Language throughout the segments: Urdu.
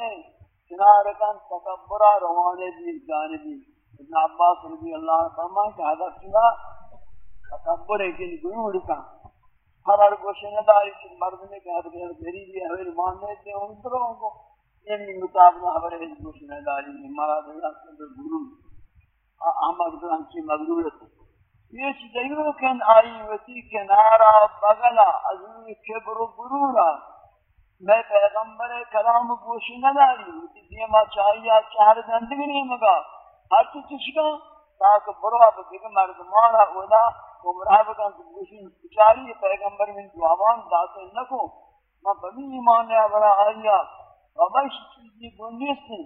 آئینے کنار کن تکبرہ روانے بھی جانبی ابن عباس رضی اللہ عنہ فرمائے کہ حضرت چلا تکبر ہے کہ گنور کا ہر ہر گوشے نداری کی مرد نے کہا کہ میری بھی حویل ماننے تھے ان طرح کو۔ یعنی یہ مطابق خبر ہے گوشے نداری میں مارا دلہ صدر گرور احمد گران کی مغرورت یہ چیزیوں کن آئی وتی کنارا بغلا ازوی کبر و غرورا۔ میں پیغمبر کلام گوشی نہ نداری وتی دیما چاہیا چہر زندگی نہیں مگا ہر چیز چشکا تاکہ بروا بکر مردمانا اولا گمراہ بکن تو گوشی چاری پیغمبر من دعوان داخل نکو میں بمی ایمان نے برا آیا بابا اس چیزی گنیستی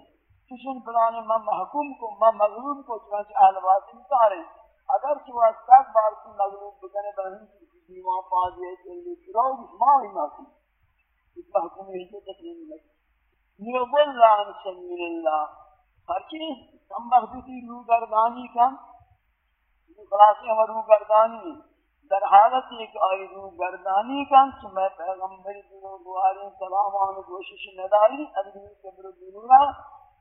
کشن پلانے میں محکوم کو میں مغلوب کو چنانچہ اہل باطن کاریں اگر تو استاد بار کی مغلوب بکنے بہن کی دیوان پاس یہ چلی پھراؤ ما ہی معصوم محکوم ہی سے تسلیم لگی نیوبل عن سمیل اللہ ہر چیز کم بختی رو گردانی کا خلاصی ہم رو گردانی در حالت ایک آئی رو گردانی کا میں پیغمبر دنوں دوارے سلام آنے کوشش نداری ادنی کبر دنوں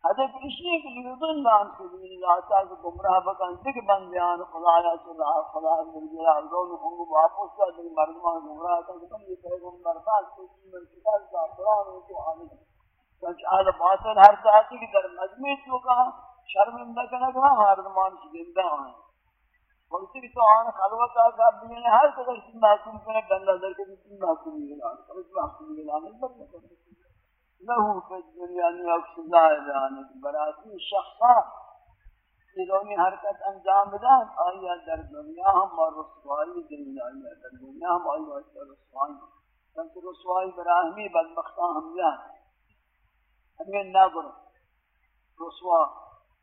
حضرت اشنی کے لیے اللہ سبیل اللہ تعالی گمراہ بکن دک بندیان خدایا چلا خدا مل گیا دون ہوں واپس کا دل مردمان گمراہ تھا کہ تم یہ پیغمبر پاس کو من کتاب کا قرآن کو آنے سچ آل باطل ہر ساتھی کی در مجمع تو کہا شرمندہ کرنا کہا مردمان کی زندہ ہیں بلکہ تو آن خلوت کا بھی ہر قدر کی محکوم کرنے گندہ در کے بھی محکوم ہی گلا محکوم ہی گلا له في الدنيا ان يقصد ذلك براتی شخصا ادونی حرکت انجام داد آیا در دنیا اور رسوائی دین آیا در دنیا ہم آیا در رسوائی چونکہ رسوائی براہمی بدبختان ہم جان ہمیں کرو رسوا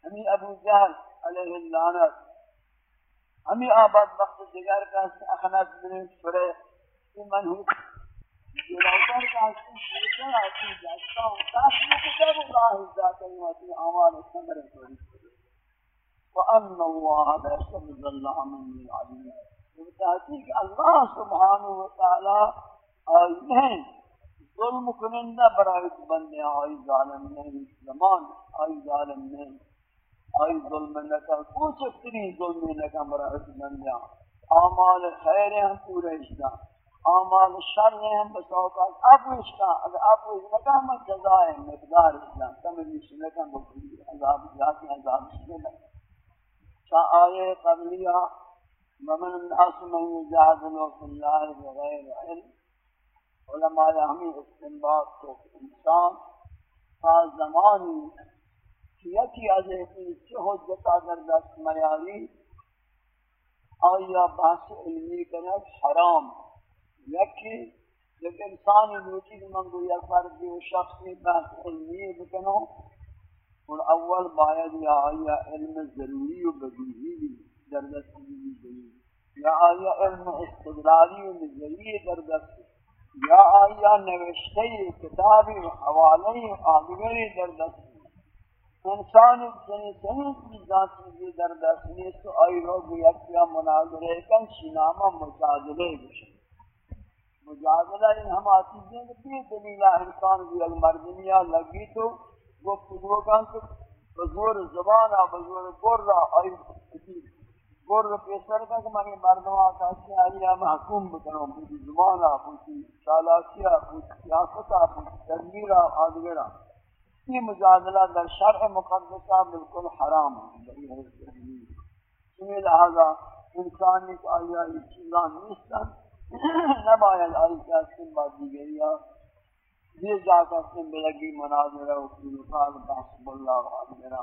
ہمیں ابو جہل علیہ اللعنت. ہمیں آباد وقت دیگر کا اخنات بن فرے منحوس جلوتر آتی جاتا کتاب اللہ ذات ایواتی آمال سمر کوئی وَأَنَّ اللَّهَ لَا اللَّهَ بتحقیق اللہ سبحانہ وتعالی ظلم کنندہ برای بندے آئی ظالم نہیں زمان آئی ظالم نہیں آئی ظلم نکا کچھ ظلم نکا برای بندے آمال خیر ہم پورے اسلام اعمال شر ہیں ہم بسوقات اب اس کا اگر اب اس کا ہم جزائے مقدار اسلام تمہیں سنے کا مقدر عذاب ذاتی عذاب سنے شاء آئے قبلیہ، ومن الناس من يجادل في الله بغير علم۔ علماء ہمیں استنباط کو انسان تا زمانی یکی از این چه حجت در دست میاری آیا بحث علمی کنک حرام۔ یکی یک انسان روچی من گو یک بار فرد و شخصی بحث علمی بکنو اور اول باید یا آیا علم ضروری و بدیهی در دست ضروری۔ یا آیا علم استدلالی و نظری در دست یا آیا نوشته کتابی و حوالی و آدگری در دست انسان سنی سنی چیزان چیزی در دست نیست و آئی رو یک یا مناظرے کن شنامہ مجادلے بشن مجادلہ ان ہم آتی ہیں کہ بھی دلیلہ انسان بھی المردنیہ لگی تو گفتگو کن تو بزور زبان بزور گر آئی گر پیسر کا کہ منی مردم آتا ہے آئی ہم حکوم بکنو بودی زبان بودی چالاکیہ بودی سیاستہ بودی تدبیرہ آدگرہ یہ مجادلہ در شرع مقدسہ بالکل حرام ہے سمی لہذا انسانی کو آیا یہ چیزان نیستن نباید آئی کاسم با دیگریا یہ جا کاسم بلگی مناظرہ و کنفال بحثب اللہ و آدھرہ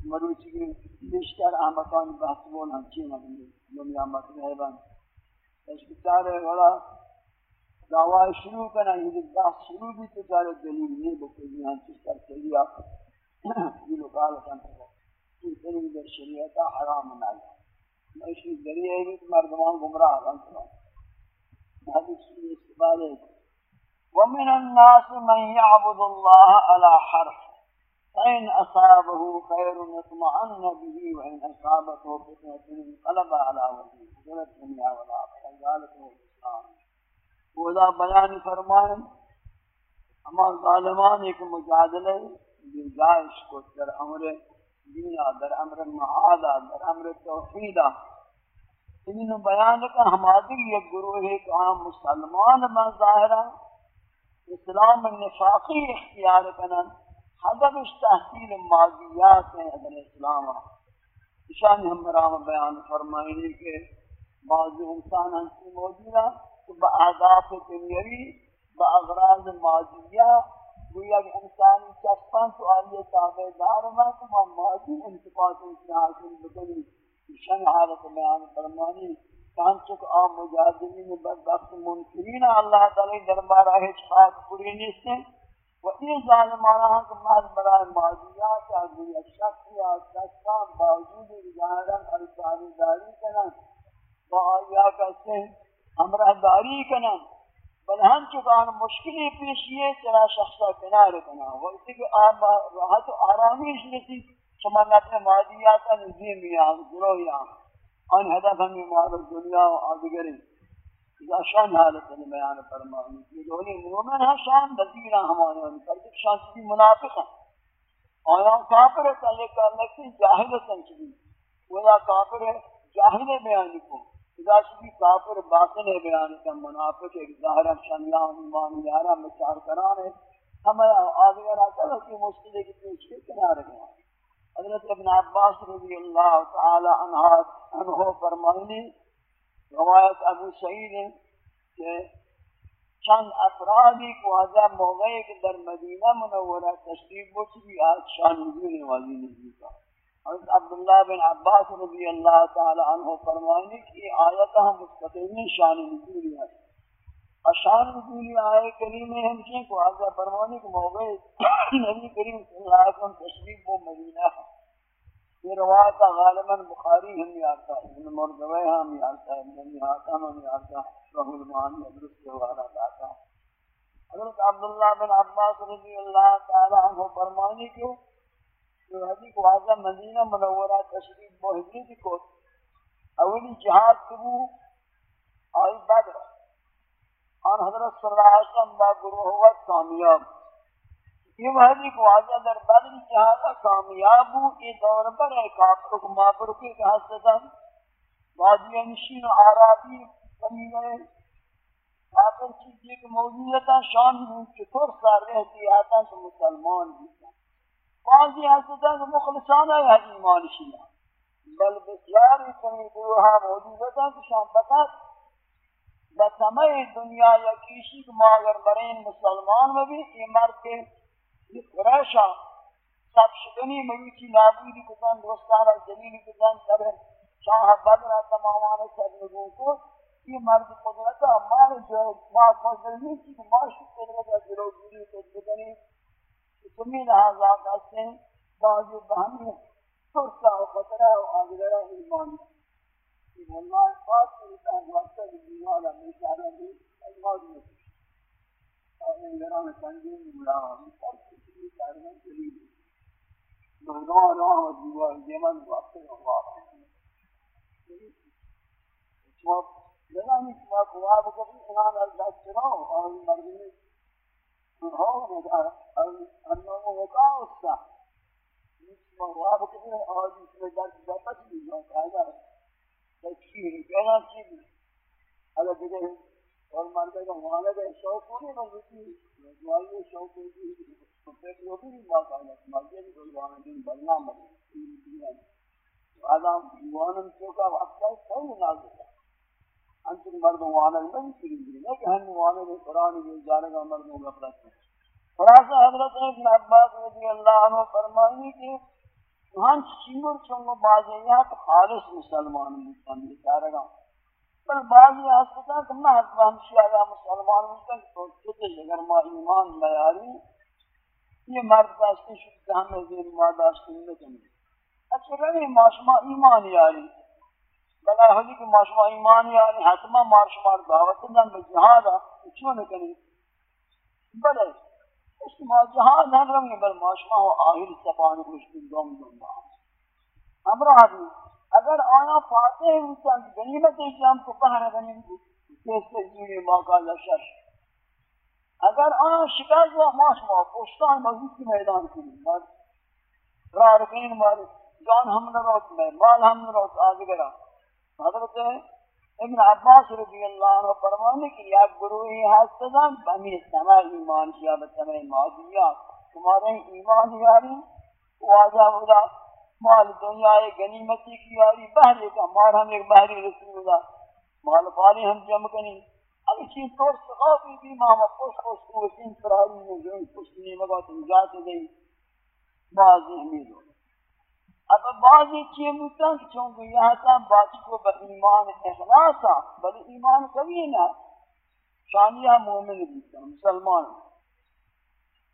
مروچی کی بیشتر احمقان بحثب اللہ ہمچی نبی دنیا مطلع بند اس بچارے والا دعوی شروع کرنا، یہ بحث شروع بھی تو چارے دلیل نہیں بکلی ہم چیز کر چلی آپ یہ لکال کرنا یہ دلیل در شریعتا حرام نائی میں اس اسی ذریعے بھی مردمان گمراہ کرنا ومن الناس من يعبد الله على حرف، فإن أصابه خير يطمئن به، وإن أصابته فتنة انقلب على وجهه سورة الدنيا والآخرة ذلك هو الإسلام. وذا بیان فرمائیں اما ظالمان ایک مجادلہ جائش کو در امر دینا در امر معادہ در امر توحیدہ انہوں بیان کا ہمادر یک گروہ ایک عام مسلمان من ظاہرہ اسلام نفاقی اختیار کنن، حدب اس تحصیل ماضیات ہیں اگر اسلام۔ اشان ہم رام بیان فرمائنے کے بعض انسان ہنسی موجودہ کہ با اہداف دنیاوی، با اغراض ماضیہ، گویا کہ انسانی چسپن تو آئیے تابع دار میں کہ ماضی انتفاق انسی حاصل بکنی۔ شن حالت بیان فرمانی، کان چک آ مجاہدین بدبخت منکرین اللہ تعالی دربار ہے خاک پوری نیستے، و یہ ظالمانہ ہاں کہ مال برائے ماضیات اور شخص یا شخصان باوجود ظاہران الثانی داری کنن، و آیا کہتے ہیں ہمراہ داری کنن، بل ہم چکان مشکلی پیشیے چرا شخصا کنار کنن، و اسی کہ آب راحت و آرامیش نسی شما نفع مادیات نزیم یا گروه یا آن هدف ہمیں معرض دنیا و آدگری اذا شان حالت نے بیان فرمانی یہ دولی مومن ہے شان بزیرہ ہمارے ان پر شان کی منافق ہیں آیا کافر ہے تعلق اللہ کی جاہل سنچی ولا کافر ہے جاہل بیان کو اذا شکی کافر باطن ہے بیان کا منافق ایک ظاہر شانیاں ایمان یارا مچار کرانے ہمیں آدگر آتا ہے کہ مشکلے کی پیش کے کنارے گئے حضرت ابن عباس رضی اللہ تعالی عنہ عنہ فرمائنی روایت ابو سعید ہے کہ چند افرادی کو حضر موقعی کہ در مدینہ منورہ تشریف بچی آج شان نزول والی نزول کا حضرت عبداللہ بن عباس رضی اللہ تعالی عنہ فرمائنی کہ آیت آیتہ مستقیمی شان نزول ہے۔ اشان نزولی آئے کریم ہے ہمشہ کو آگا فرمانے کے موقع نبی کریم صلی اللہ علیہ وسلم تشریف و مدینہ ہے۔ یہ روایت غالباً بخاری ہم یارتا ہے ابن مردوی ہم یارتا ہے ابن حاتم ہم یارتا ہے رحو المعانی حضرت کے وارا داتا ہے۔ حضرت عبداللہ بن عباس رضی اللہ تعالی عنہ فرمانے کے جو حدیث کو آگا مدینہ منورہ تشریف و حضرت کو اولی جہاد کبو آئی بدر۔ آن حضرت صلی اللہ علیہ وسلم با گروہ ہوا، کامیاب۔ یہ وحدی کو آجا در بدر جہادا کامیاب ہو، یہ دور پر ہے کافر کو مابر کے حسدہ وادی نشین و عرابی کمی گئے کافر چیزی کہ موجودتا شام ہوں چطور سار رہتی آتا تو مسلمان بھی۔ بعضی حسدہ کہ مخلصانہ ہے ایمان شیعہ۔ بل بسیاری کمی گروہا موجودتا کہ شام بتا۔ بسمہ دنیا یا کیشی کہ ما اگر برین مسلمان میں بھی یہ مرد کے قریشا سب شدنی مروچی نابودی کتن دوستان دوستانا جلیلی کتن سب شاہ بدر تمامان سب لگوں کو یہ مرد قدرتا مار جو ما قدر نہیں کی کہ ما شکر قدرتا جلو گیری قدرتنی تمہیں لہذا کہتے ہیں بعضی بہنی سرسا و خطرہ و آگرہ ایمان. کہ اللہ پاک سے تا واسطہ دی والا بیچارہ بھی اللہ نے اور ان گھروں میں تنظیم ملا سب کچھ کارن چلی بہنوں راہ دیوا جمن واسطے ہوا شما لگانی شما قواب کو بھی سنان اللہ چنو اور مردمی ہو نگا انہوں وقا اس کا شما قواب کو بھی اور اس میں درد جاتا کہنا چیز اگر دیکھیں اور کا شوق ہونے ہوتی ہے شوق ہوتی ہے، تو پھر وہ بھی بات آنا بھی کوئی دن آدم ہے انتم مرد وانا نہیں کہ ہم وانا قرآن میں جانے کا مرد ہوگا خلاصہ حضرت ابن عباس رضی اللہ عنہ فرمائیں کہ وہاں چنگر چنگو بازی یا تو خالص مسلمان مستن بیچارے گا پر بعضی آسکتا کہ میں حضب ہمشی آیا مسلمان مستن تو چھتے اگر ما ایمان بیاری یہ مرد کا اس کی شکتا ہمیں دین ماداشتی نکنی اچھا رہی ماشما ایمان یاری۔ بلا ہولی کہ ماشما ایمان یاری، حتما مارشمار دعوت دن بجہادا چون نکنی بلے ما جہاں نہ رہے بل ماشما و آخر سبان مشکل دوم دوم ہمراہ بھی۔ اگر آیا فاتح انسان غنیمت اسلام کو پہنا غنیمت کیسے جینے موقع لشش اگر آن شکست و ماش ما پشتان مزید کی میدان کنیم بعد را رکھیں مارے جان ہم نہ روک میں مال ہم نہ روک آدھگرہ حضرت ابن عباس رضی اللہ عنہ فرمانے کہ یا گروہی حسدان بمی سمع ایمان کیا بسمع مادیات تمہارے ایمان یاری، واجہ ہوگا مال دنیا غنیمتی کی یاری بہرے کا مال ہم ایک بہری رسول اللہ مال پالی ہم جمع کنی اگر چیز طور سخافی بھی ماما خوش خوش کوشین فراری میں جو ان خوش نہیں مگا تم جاتے دیں بعضی امید ہو اب بعضی چیئے ملتا کہ چونکہ یہاں تا باقی کو با ایمان اخلاصا بل ایمان کبھی نہ شانیہ مومن بیتا مسلمان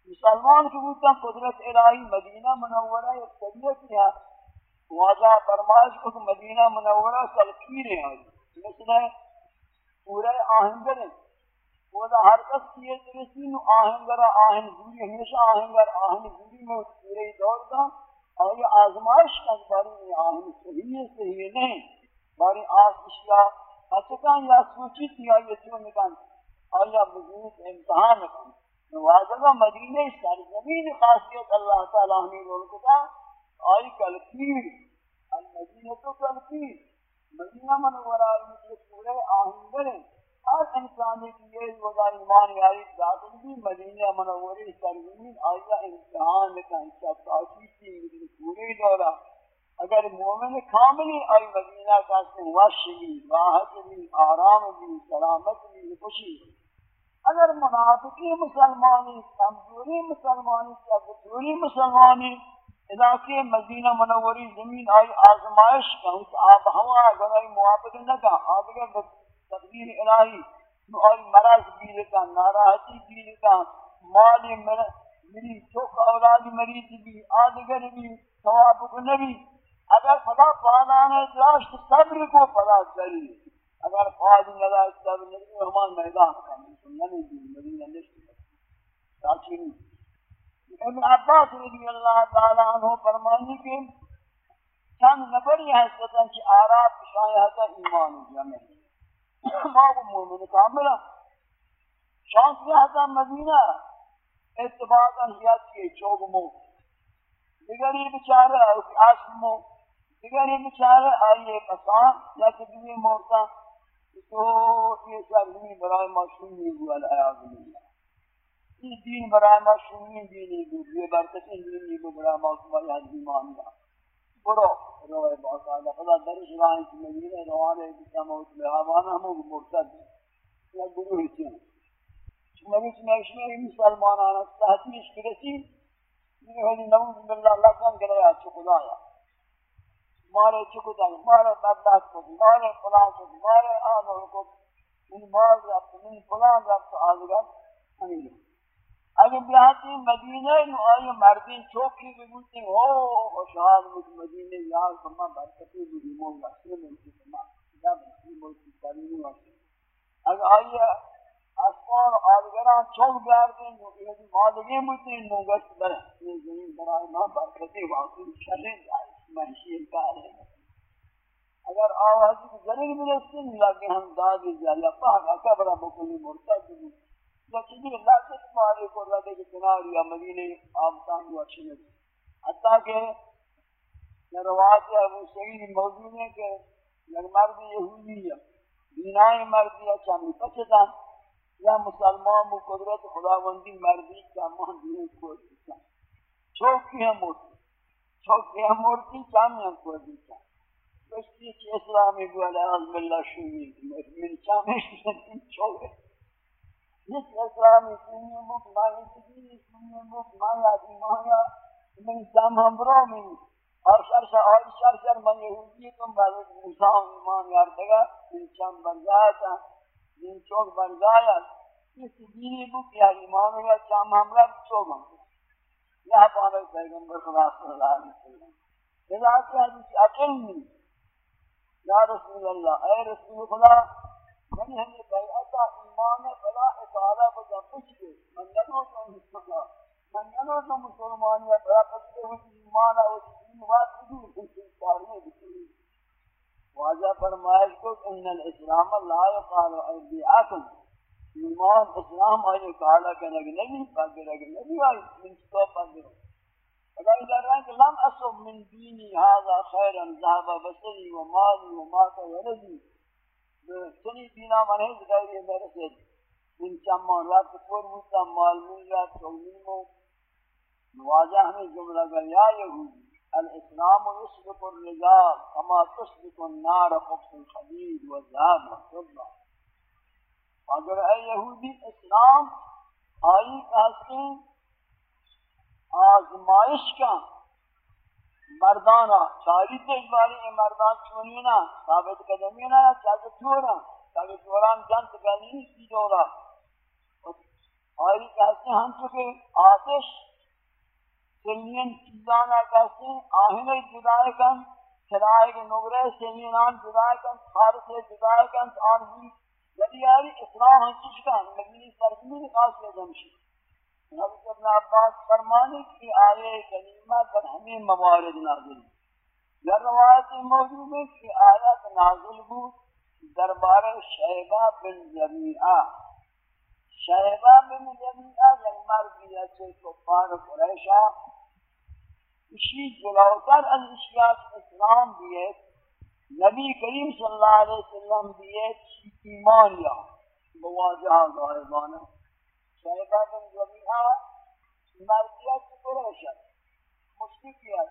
مسلمان کی بوتا قدرت الہی مدینہ منورہ ایک طبیعت ہے۔ واجہ فرمائش کو کہ مدینہ منورہ سلکیر ہے مثل پورے آہنگر ہیں۔ وہ دا ہر کس کیے ترسی نو آہنگر آہن دوری ہمیشہ آہنگر آہن دوری میں پورے دور کا اور یہ آزمائش کا باری میں آہن صحیح صحیح نہیں؟ باری آس اشیاء حسکان یا سوچی تھی آئی چون نکان آیا بزنس امتحان نکان نوازگا مدینہ سرزمین خاصیت اللہ تعالیٰ ہمیں لوگ کا آئی کلکیر المدینہ تو کلکیر مدینہ منورہ مثل پورے آہنگر ہر انسان کی یہ وضع ایمان یاری داخل بھی مدینہ منوری سرزمین آیا امتحان کا حصہ تاکید کی پورے دورہ اگر مومن کاملی آئی مدینہ کا سے وش بھی، راحت بھی، آرام بھی، سلامت بھی، خوشی اگر منافقی مسلمانی، کمزوری مسلمانی یا کمزوری مسلمانی علاقے مدینہ منوری زمین آئی آزمائش کا اس آب ہوا گنائی موافق نہ کا آدھگر تقدیر الہی اور مرض بھی کا، ناراحتی بھی کا مال مری چوک اولاد مریض بھی آدگر بھی، ثواب کو نبی اگر خدا پادان ہے داشت صبر کو پدا کری اگر فاض نہ صبر نہیں ہمان میدان کا نہیں دی مدینہ نشت تاکہ ابن عباس رضی اللہ تعالی عنہ فرمانی کہ چند نفر یہ حسبتاً کہ آراب شایہ کا ایمان جمع ما وہ مومن کامل شانس یہ تھا مدینہ اتفاقا حیات کی چوب مو۔ دیگر دیگری بچارے اس عاصم مو۔ دیگری بچارے آئیے قسان یا کدوی موتا تو یہ سب سرزمی برای معصوم نہیں ہوا العیاض باللہ۔ یہ دین برای معصوم نہیں دینی بود یہ برکتیں دینی بود برای معصوم اللہ ایمان برو. روی با ساده خدا درش راهی که مدینه روانه بیشتم و لحوانه همو مرتد. یا گروه چیم چون نشمه مسلمانان از تحتیش برسید یہ ہے نعوذ باللہ اللہ کام کرے اچ خدا یا مارے چ خدا ماره بدبخت کو مارے فلان کو مارے آن کو ان مار رب ان فلان رب تو آزگان اگر بیاتی مدینہ نو آئی مردین چوکی بھی بولتی ہو خوشحال مجھ مدینہ، یار کما برکتی بھی دیمون رسول ملکی کما خدا بسی ملکی کرینی واسے اگر آئی اسفار آدگران چوک بیاردین نو یہ مادگی ملتی نو گشت برے یہ زمین برای ما برکتی واقعی شرین جائے محشی انکار ہے اگر آوازی ضرور ملسن لگے ہم دادی جایا پاک اکبرہ بکلی مرتد بھی لیکن یہ لازم مارے کو رہے کہ کنار یا مدینے آمتان ہوا چھنے حتیٰ کہ روایت ابو سعید موجود ہے کہ یک مرد یہودی ہے دینائی مردی ہے چاہمی پچھتاں یا مسلمان و قدرت خداوندی مردی چاہمان دین کو دیتا چوکی ہم موتی چوکی ہم موتی چاہمی ہم کو دیتا بستی چی اسلامی گولا عظم اللہ شوئی من چاہمی چوکی یک اسلامی سنی مکمائی سنی سنی مکمائی آدیمایا من سام ہم برو من اور شر شر اور شر شر من یہودی تم بلد موسیٰ ایمان یاردگا من چم بن جایا تھا من چوک بن جایا اس دینی بک یا ایمان یا چم ہم رب چوک ہم یہاں پانے پیغمبر خدا صلی اللہ علیہ وسلم لذا کہ حدیث اکل نہیں یا رسول اللہ اے رسول خدا من یعنی ہمیں بیعتا ایمان بلا اطالہ بجا کچھ دے من ننو تو مسلمان من ننو تو مسلمانی. بلا کچھ دے وہ ایمان ہے وہ دین. بات بدو کچھ پاری بکلی واجہ فرمائش کو ان الاسلام لا يقال اربیعکم ایمان اسلام آئے کالا کرنے کے نبی پاکر اگر نبی آئی من تو پاکر اگر ادھر رہا لم اصب من دینی. هذا خیرا، ذهب بسری و مالی و ماتا ولدی سنی دینا منحز غیری میرے سے من چمان رات پر موتا مال من رات تولیمو نواجہ ہمیں جملہ گا یا الاسلام يسبق الرجال كما تسبق النار خبز الحديد والذهب والفضه اگر اے یہودی اسلام آئی کہتے آزمائش کا مردانا چاری تجباری مردان چونینا، ثابت قدمینا چاہتے چورا. تاکہ چوران جنت گلی کی جورا آئی کہتے ہیں ہم چکے آتش سلین چیزانا کہتے ہیں آہنے جدائے کن چلائے کے نگرے سلینان جدائے کن خارس جدائے کن آنہی یعنی یاری اسلام ہنچش کا نبی سرزمین خاص لے جمشی حضرت ابن عباس فرمانے کی آئے کلیمہ در ہمیں موارد نازل یا روایت موجود ہے کہ آیات نازل بود دربار شہبہ بن جمیعہ۔ شہبہ بن جمیعہ یعنی یک مردی ایسے کفار قریشہ اسی جلوتر از اشیاء اسلام بھی نبی کریم صلی اللہ علیہ وسلم دیئے ایمان یا مواجہہ غائبانا شہدہ بن ربیعہ مرضیت قریشت مشکیت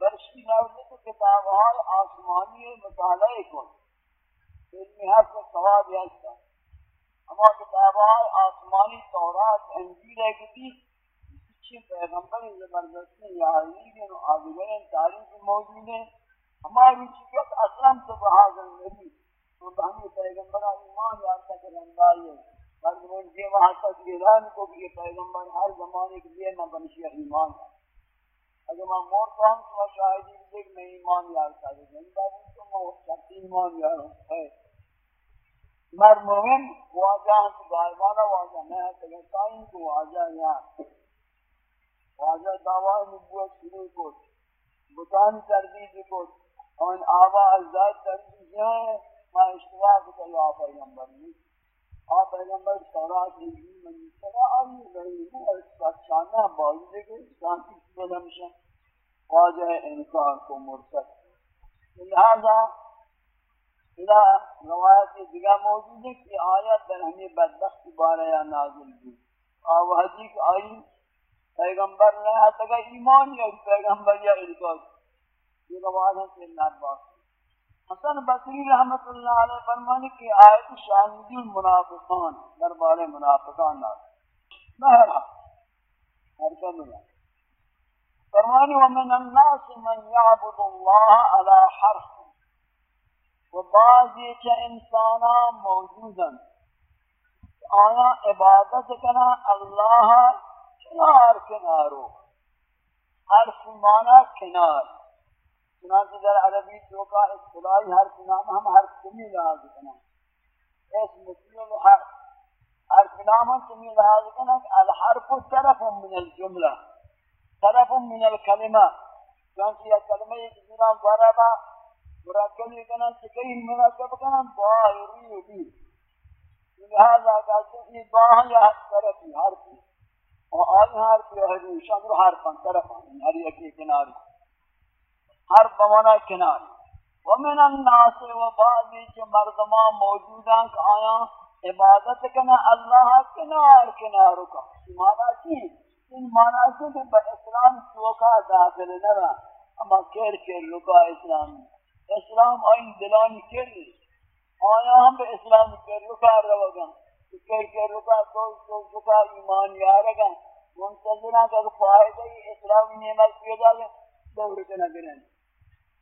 برشی نوزی کو کتاب کتابہائی آسمانی مطالعے کن علمی حق و سواب یستا اما کتاب کتابہائی آسمانی تورات، انجیل ہے کسی جی، اچھی پیغمبر زبردستی یا علیگن و آدھگرین تاریخ موجود ہیں۔ ہماری چیز اسلام تو بہاد النبی تو ہمیں پیغمبر ایمان یافتہ کرنے ہے۔ ہر زمان یہ وہاں تک اعلان کو کہ یہ پیغمبر ہر زمانے کے لیے نہ بنشی ایمان ہے۔ اگر میں مورتا ہوں تو شاہدی بھی دیکھ میں ایمان یافتہ یعنی ہے زندہ بھی تو میں شخص ایمان یافتہ ہے۔ مر مومن واجہ تو غائبانہ واجہ میں ہے کہ سائن کو واجہ یہاں واجہ دعوی نبوت شروع کو، بطان تردید کو ان آبا ازاد تنبیہ ہیں۔ ما اشتباہ کو چلو پیغمبر نہیں۔ آپ پیغمبر سورات انجیل من سوا آئی رہی ہوں اور اس کا شانہ باوی دے گئے شانتی سبیل ہمشہ واجہ انکار کو مرسد لہذا الہ روایت دیگا موجود ہے کہ آیت در ہمیں بدبخت بارے یا نازل بھی آو حدیث آئی، پیغمبر نے ہے تگا ایمان یا پیغمبر یا انکار۔ یہ روایت ہے کہ اللہ عباس حسن بصری رحمت اللہ علیہ فرمانے کی آیت شاہدی المنافقان دربار منافقان نازل بہرحال ہر کا ملا فرمانے ومن الناس من يعبد الله على حرف۔ و بعض یہ چا انسانا موجودا۔ آیا عبادت کنا اللہ کنار کنارو حرف مانا کنار۔ چنانچہ در عربی جو کا اصطلاحی حرف نام ہم حرف کمی لحاظ کرنا۔ اس مسلم حرف حرف نام کمی لحاظ کرنا الحرف طرف من الجملہ طرف من الکلمہ۔ چنانچہ یہ کلمہ ایک جنام ضربہ مرکبی کنا چکئی مرکب کنا ظاہری بھی۔ لہذا کہتے ہیں باہ یا طرفی حرفی اور آئی حرفی ہے شامل حرفان طرفان ہر یکی کناری۔ ہر بمانا کنار۔ ومن الناس و بعضی کے مردمان موجوداں کہ آیا عبادت کنا، اللہ کنار کنار کا۔ مانا چی ان مانا سے کہ با اسلام سوکا داخل نرا اما کیر کیر لکا اسلام۔ اسلام آئین دلانی کیر آیا ہم بے اسلام کیر لکا روگا کیر کیر لکا تو لکا ایمان یارگا منتظرہ کا فائدہ اسلامی نعمت پیدا گئے دور کنا کریں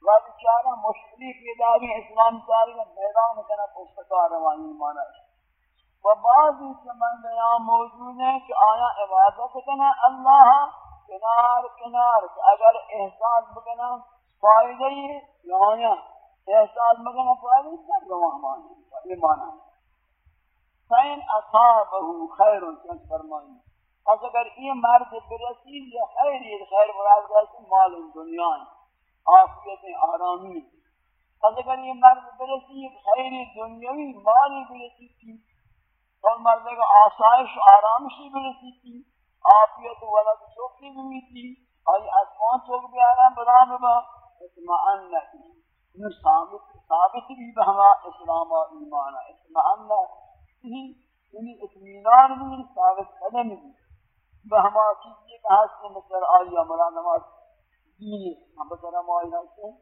وقت چارہ مشکلی پیدا بھی اسلام چاری میدان کنا پوستکار روانی مانا و بعضی سمن بیان موجود ہیں کہ آیا عبادت کنا اللہ کنار کنار اگر احساس بکنا فائدہ ہی یا آیا احساس بکنا فائدہ ہی کر رواہ مانا یہ مانا ہے فین اصابہ خیر چند فرمائیں پس اگر یہ مرد برسید یا خیر یہ خیر مراد گئے مال دنیا ہے آفیت آرامی از اگر یہ مرد برسی خیر دنیاوی مالی برسی کی اور مردے کا آسائش آرامشی برسی تھی۔ آفیت ولد چوکی بھی تھی۔ آئی اسمان چوک بھی آرام برام با اطمئن نکی ثابت ثابت بھی بہما اسلام و ایمان اطمئن نکی یعنی یعنی اطمینان بھی، ثابت قدم بھی۔ بہما چیزی کہ حسن مصر آئی؟ امرا نماز دینی ہم بسر ہماری حسن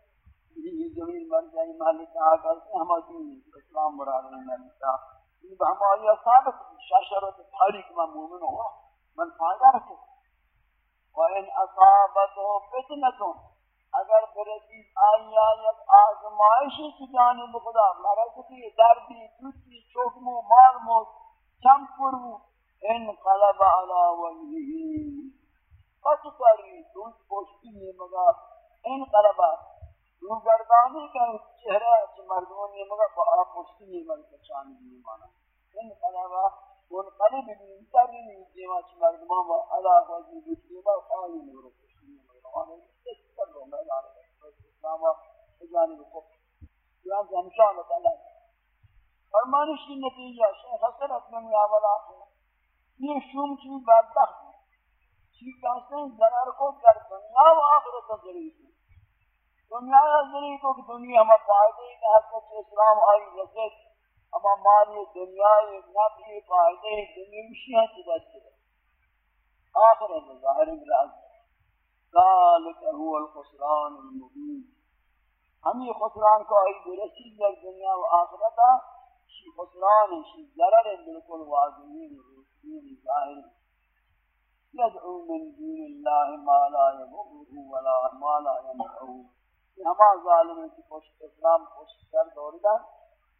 یہ زمین بن جائے محل کہا کرتے ہم دین اسلام مراد رہنا نتا یہ ہماری ثابت شاشرت تاریخ میں مومن ہوا من فائدہ رکھے وَإِنْ أَصَابَتْهُ فِتْنَةٌ اگر برسید آئی آیت آزمائشی کی جانب خدا مرضی دردی دوتی چوکمو مالمو چمپرمو انقلب على وجهه پس کری پوشتی میں مگا انقلب رو گردانی کا چہرہ چھ مردوں نے با پشتی نہیں مگر پچانی نہیں مانا ان قلبا ان قلب بھی انتری نہیں جیما چھ با علا وزی بستی با آئی مگر پشتی نہیں مگر آنے اس پر رو میں لانے اسلام جانب کو یہاں سے ہمشان تعالی فرمانش کی نتیجہ شیخ حسن اکمن اولا یہ شوم چیز بدبخت چیز کہتے ضرر کو کر دنیا و آخرت کا ضرور ہے۔ دنیا زندگی کو کہ دنیا ہم فائدے کے حق اسلام آئی رسد ہم مالی دنیا نفی فائدے دنیا مشیاں کی بچے آخر ہے، ظاہر براز ذالک هو الخسران المبین ہم یہ خسران کو آئی برسید در دنیا و آخرتا شی خسران شی ضرر بالکل واضحین روشین ظاہر يدعو من دون الله ما لا يضره ولا ما لا ينفعه. کہ ہما ظالم کی پشت اسلام پشت کر دور دا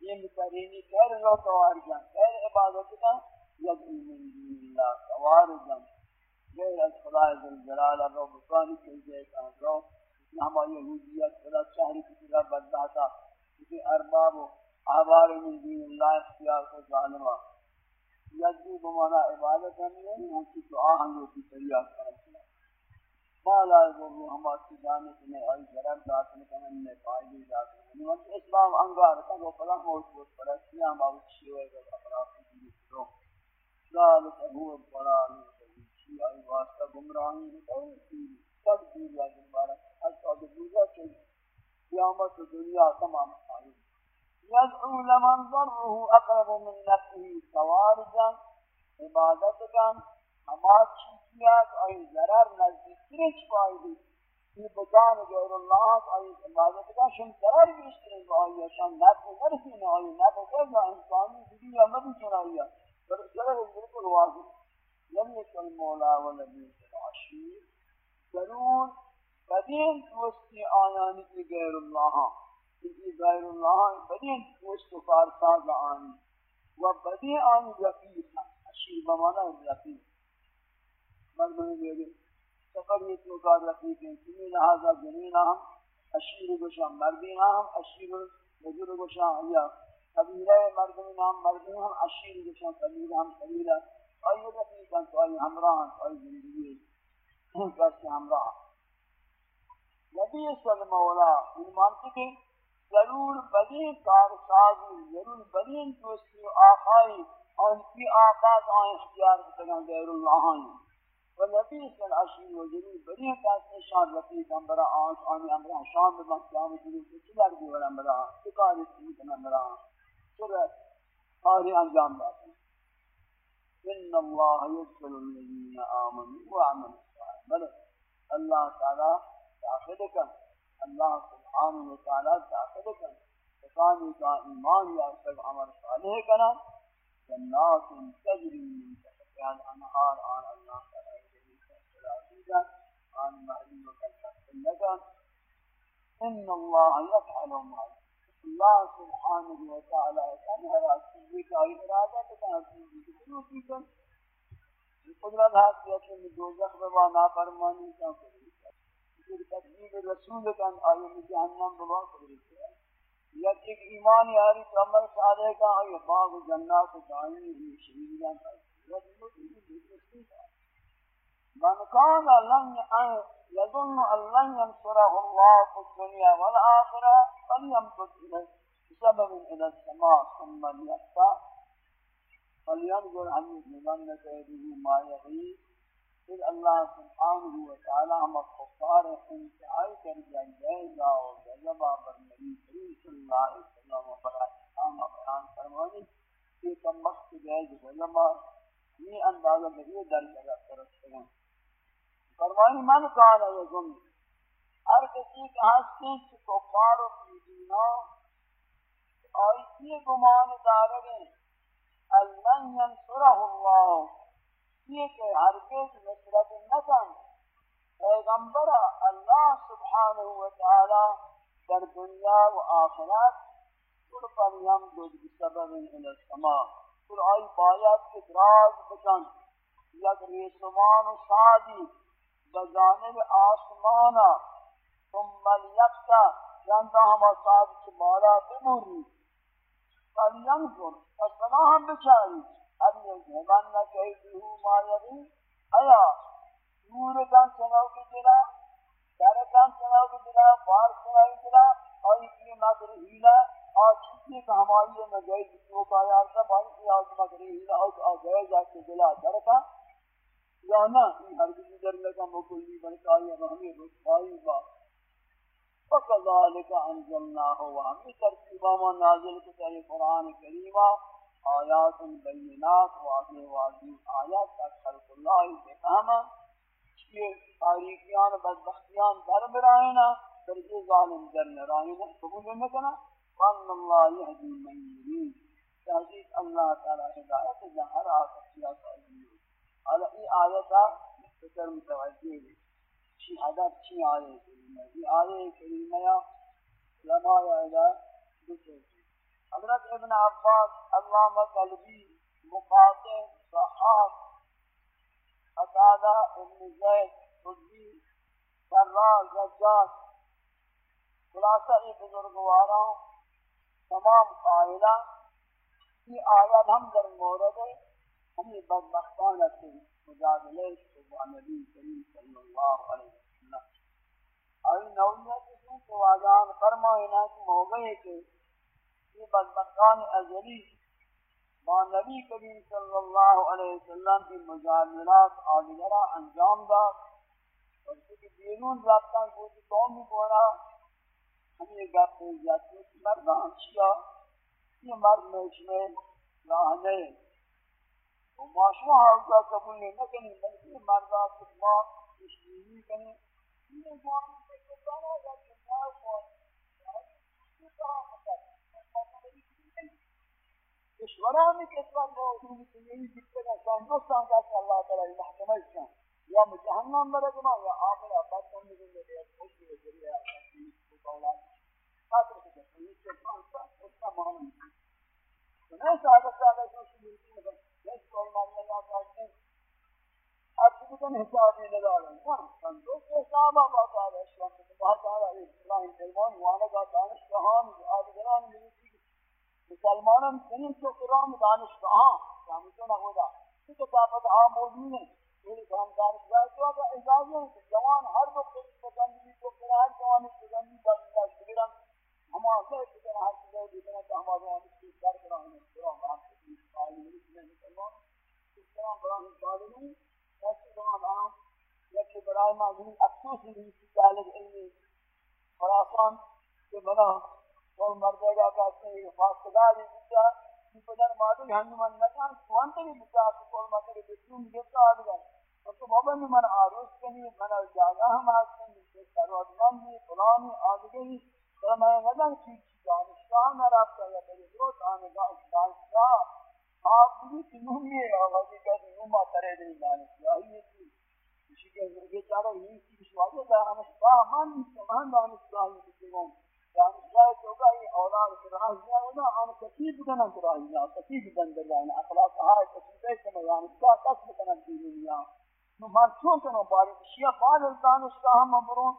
یہ مکرینی خیر رو توار جان خیر عبادت کا یدعی من دین اللہ توار جان غیر از خدا ذل جلال رو بکانی کی جائے کہاں رو ہما یہودیت خدا شہری کی طرح بدلا تھا کسی ارباب و آبار من دین اللہ اختیار کو ظالمہ یدعی بمانا عبادت ہمیں ہم کی دعا ہم لوگ کی طریقہ کرتے ہیں۔ مالا گو ہم کی جانے جانب میں ائی ضرر ذات میں کمن میں فائدہ ذات میں وقت اسلام انگار کا وہ فلا موجود پر کیا ما شیوے کا اپراف کی تو ذالک هو الضلال شیء ای واسطہ گمراہی ہے تو سب دین یا مبارک از اور دوسرا کہ قیامت دنیا تمام آئی يدعو لمن ضره أقرب من نفسه سوارجا عبادتك اما چیزیات اور ضرر نزدیک ترچ پائی دی یہ بجان غیر اللہ اور عبادتگا شن ضرر بیشتر بائی شن نفع نرسی نائی نفع غیر انسانی دیدی یا مدی چنائی پر ضرر بالکل واضح لم مولا المولى والذي العشير ضرور بدين توسي آيان غير الله اللہ کی غیر اللہ بدین دوست و کارساز آنی و بدین آنی رفیق عشیر بمانا رفیق مردمی بیدی سفر یہ تو کار رفیق ہیں کمی لہذا جنین ہم، اشیر گوشا مردین ہم، اشیر بزر گوشا یا قبیلہ مردمی نام مردین ہم، اشیر گوشا قبیلہ ہم، قبیلہ آئی رفیق ہیں تو آئی ہمراہ تو آئی زندگی کسی ہمراہ۔ نبی صلی اللہ علیہ وسلم مولا ان مانتے کہ ضرور بدین کارسازی، ضرور بدین دوستی آخائی اور کی آقات آئیں اختیار کریں غیر اللہ آئیں و لطیف العشیر و جلیل بری کاس شان لطیف امبرا آنس آنی امبرا شان ببن قیام جلیل سے چلر دیور امبرا سکار سیت امبرا چلر آری انجام داتا ان اللہ یدخل الذین آمنوا وعملوا الصالحات. بل اللہ تعالی داخل کن. اللہ تعالی سبحانہ و تعالی داخل کن کسانی کا ایمان یا سب عمل صالح کنا جنات تجری من تحتها الانهار. آن اللہ تعالی جلی فیصلہ دیدہ آن محلیم کن تحصیل لگا ان اللہ یفعل ما اللہ سبحانہ و تعالی ہے ہر چیز کا ارادہ کن ہر چیز کی ضرورت ہے قدرت حاصل ہے کہ دوزخ میں وہ نافرمانی کا کرے پھر تکذیب رسول کان آئے جہنم بوا قدرت ہے یا ایک ایمان یاری تو عمل صالح کا آئے باغ جنات دائیں ہی شہیدان کا من كان لن يظن أن لن ينصره الله في الدنيا والآخرة فليمكث إليه بسبب إلى السماء ثم ليقطع فلينظر هل يظن كيده ما يغيب پھر اللہ سبحانہ و تعالی ہم کفار انتہائی کر جائے گا اور غضب پر نبی کریم صلی اللہ علیہ وسلم پر احکام بیان فرمانے کہ کم وقت گئے جو غضب یہ اندازہ بہی در جگہ پرست ہیں۔ فرمانی من کانا یظن، ہر کسی کے ہستے کہ کفار و دینا آئی گمان دارے ہیں۔ المن ينصره الله یہ کہ ہرگز نصرت نکن پیغمبر اللہ سبحانہ و تعالی در دنیا و آخرت کل پر یمدد بسبب الى السماء۔ کل آئی باید کے دراز بکن یک ریسمان و سادی بجانب آسمانا ثم لیکتا جانتا ہم سادی کے بالا بموری فلینظر فسنا ہم بچاری اب یہ زمان نہ کہی دیہو ما یبی آیا، نور کان سناو کی دلا دار کان سناو کی دلا بار سناو کی دلا اور یہ مگر ہیلا اور چیزیں کہ ہماری میں گئی جو کا یار کا بھائی کی آج مگر ہیلا اور آ گئے جا کے دلا در کا۔ یا نہ ہر کسی در لگا مکلی بنتا ہے ہمیں رسوائی بات فكذلك انزلناه وهم ترتيبا ما نازل كتاب القران الكريم آيات بينات واضح واضح آیات آيات خلق الله بفهم یہ تاریخیان بدبختیان در برائنا در یہ ظالم در نرائنا قبول نہ وان اللہ یهدی من یرید. تحقیق اللہ تعالی ہدایت جہر آسیا تعالی حالا یہ آیت فکر متوجہ ہے۔ چی شہادت چی آئے کریمہ۔ یہ آئے کریمہ یا علماء یا دوسرے حضرت ابن عباس، علامہ قلبی، مقاطع صحاب قتادہ ابن زید خضی سراء زجاج، خلاصہ یہ بزرگواراں تمام قائلہ، یہ آیات ہم در مورد ہم یہ بدبختان رکھتے ہیں مجادلے سبحان نبی کریم صلی اللہ علیہ وسلم۔ اور نوعیت سے تو آجان فرمائنا کہ ہو گئے کہ یہ بدبختان ازلی با نبی کریم صلی اللہ علیہ وسلم کی مجادلات آدھگرہ انجام دا اور کسی بیرون رابطہ کوئی قومی بولا، ہم یہ گپ ہو جاتے ہیں مردان ہاں شیا یہ مرد میں اس میں راہ نہیں۔ و ما شما ہاں حالتا قبول نکنی بلکہ مردا کتما تشریحی کنی یہ جوانی سے کتانا یا کتنا کشورانی کشور موجود ہے یہی جتنے کا ہندوستان کا اللہ تعالی محکمہ اسلام یا جہنم برگما یا آخر آباد کرنے کے لیے خوش کے ذریعے اپنی اولاد خاطر سے یہ سے پانچ سال اس کا معاملہ ہے میں سادہ سادہ جو ملتی ہے یک کول ماننے کا کہتے ہیں اب تو کن حساب نہیں لگا رہے ہیں ہاں تو حساب بات آ رہا ہے اسلام میں بہت آ رہا مسلمانان سنین سے قرآن دانش کہاں شامی تو نہ ہوگا تو کتابت ہاں موجود ہیں۔ میرے کام دانش جائے تو اگر اجازت ہے جوان ہر وقت پسندی تو پھر ہر جوان پسندی پر اللہ شکران ہمارا سے کتنا ہر چیزیں دیکھنا تو ہمارا ہم اس کی کر کر ہم قرآن آپ کی تعلیم میں مسلمان۔ اس طرح قرآن تعلیم ایسے قرآن عام یکی برائے معلوم افسوس بھی اس طالب علمی خراسان کے بنا اور مردے گا کہتے ہیں فاصلہ بھی بچا کہ پدر مادر ہم من نکان سوانت بھی بچا کہ کول مادر بچوں گفتا آدھگا تو بابا نے من آروس کنی من جاگا ہم آسکن کہ سروت من بھی فلانی آدھگی فرمائے نظر کی دانشگاہ میں رابطہ یا بڑی دو دانشگاہ دانشگاہ آپ بھی تنہوں میں آوازی کا نوما کرے دیں دانشگاہ یہ تھی اسی کے ذریعے چارہ یہ کی بشواجہ دانشگاہ من سمان دانشگاہ یہ کسی گوں دانشگاہ تو کا اولاد کراہی ہے نا آن کتیب کنا کراہی ہے کتیب بندر جائنا اخلاق های ہاں کتیب ہے کہ دانشگاہ قسم کنا دینیا نو من چون کنو باری شیعہ بعد دانشگاہ ہم برون